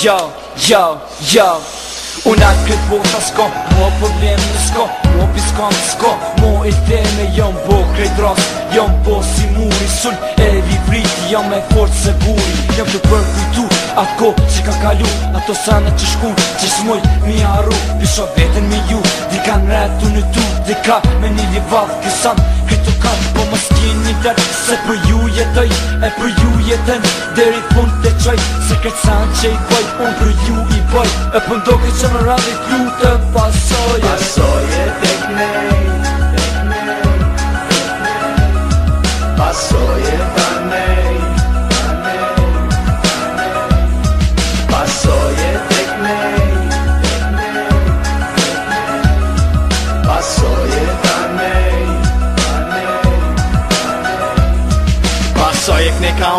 Jo, jo, jo Una këtë bota s'ko Mo problemë në s'ko Mo piskë në s'ko Mo i teme, me jam bo krejt rast Jam bo si muri sun E vi vriti e me forë të se buri Jam të përë kujtu Atë ko që ka kalu ato të sanë që shkun Që s'moj mi arru Pisho vetën mi ju Dhe kanë në tu Dhe ka me një li valë kësan Këtë të Po më s'kin një dërë Se për ju jetoj, e për ju jeten Deri fund të qoj, se këtë san që i boj Unë për ju i boj, e për ndo që më radhe Ju të pasoj në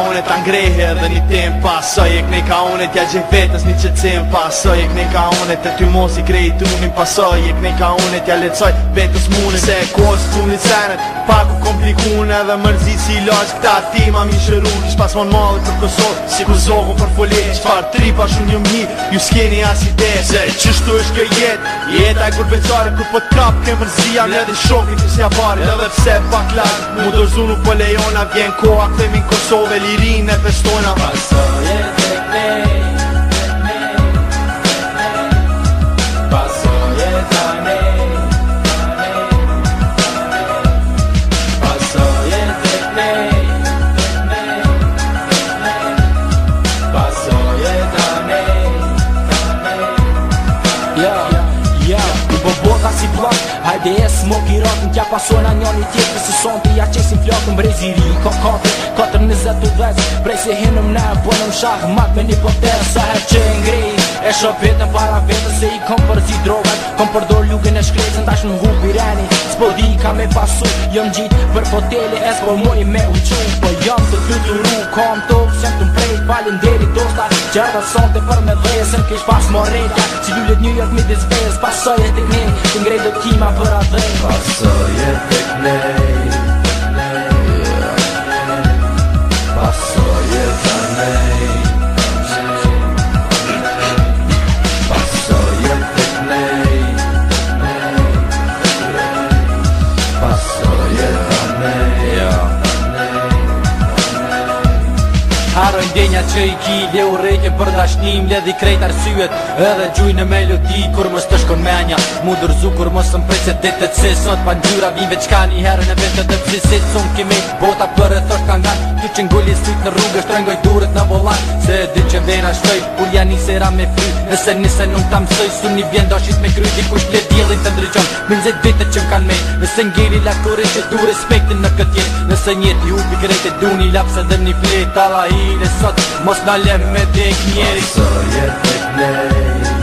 unë ta angrehe dhe një tim pasoj Ek nej unë të jaj vetës një qëtësim pasoj Ek nej unë të ty mos i krejt të unim pasoj Ek nej unë të jaj lecoj vetës mune Se e kosë të unë senet pak u komplikun e dhe mërzit si loq Këta ti ma mi shëru kësh pas mon mali për kësot Si ku zohu për folet që farë tri pa shumë një mi Ju s'keni as ide desh Se qështu është kë jetë Jeta e gurbecare po ku pët kap ke mërzia me edhe shokit që s'ja pare Në edhe pse pak lak Më dërzu nuk po lejona vjen koha Këthemi në Kosovë li Irina dostojna, pa stoje me. dhe e smok i rotën Kja pasuar në njën i tjetë Se të ja qesin flokën brej ziri Ko kote, kote në të dhezë Brej se hinëm në e bënëm shahë Matë me një potenë Sa her që ngrej E shopetën para vetën Se i kom për zi drogat Kom për do lukën e shkrejtën Tash në hukë bireni Spo di ka me pasu Jëm gjitë për potele E spo moj me uqun Po jëm të të të ru Kom të të të falin deri tosta Që edhe sonte për me dhejë Se kish pas moreta Si lullet një York mi disvejës Pasoj e të knej Të ngrej do t'kima për adhej Pasoj e të knej ndenja që i ki Le u reke për dashnim Le di krejt arsyet Edhe gjuj në melodi Kur më stë shkon menja Mu dërzu kur më sëm prejtë Se detet se sot pa njura Vim veç ka një herë në vetë Dhe pëzit se cun Bota për e thosht ka nga Ty që ngulli sit në rrugë Shtrengoj duret në volan Se di që vena shtoj Kur janë i sera me fryt Nëse nëse nuk ta mësoj Su një vjen dashit me kryti Di kush le djelin të ndryqon Me nëzit vite që kanë me Nëse ngeri la kore që du respektin në këtë jet Nëse njeti u pikrejt e du një lapse dhe një flet Ala i dhe sot Mos në lem me dik njeri Sa jet e knej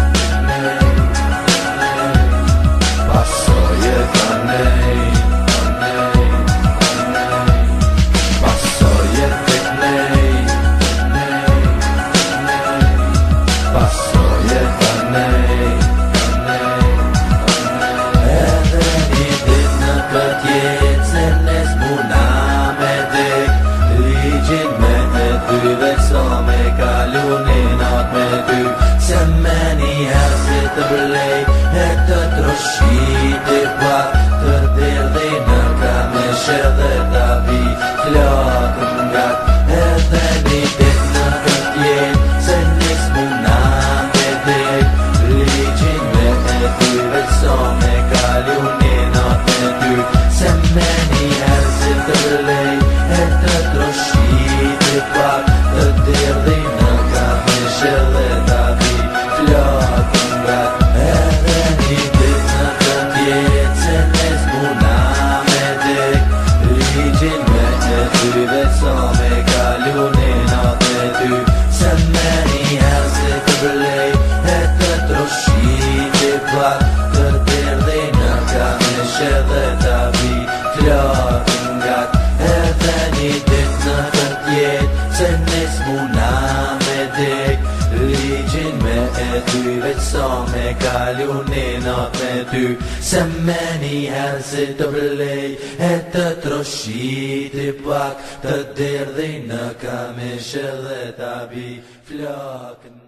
Se meni herë si të blejt, e të troqhi t'i për, të dirë nërka, me shërë dhe t'a vit, klo. se nes muna me dek Ligjin me e ty Vec sa me kalju në nat me ty Se me një herë si të blej E të troshit i pak Të derdhej në kamishe dhe të bi flakën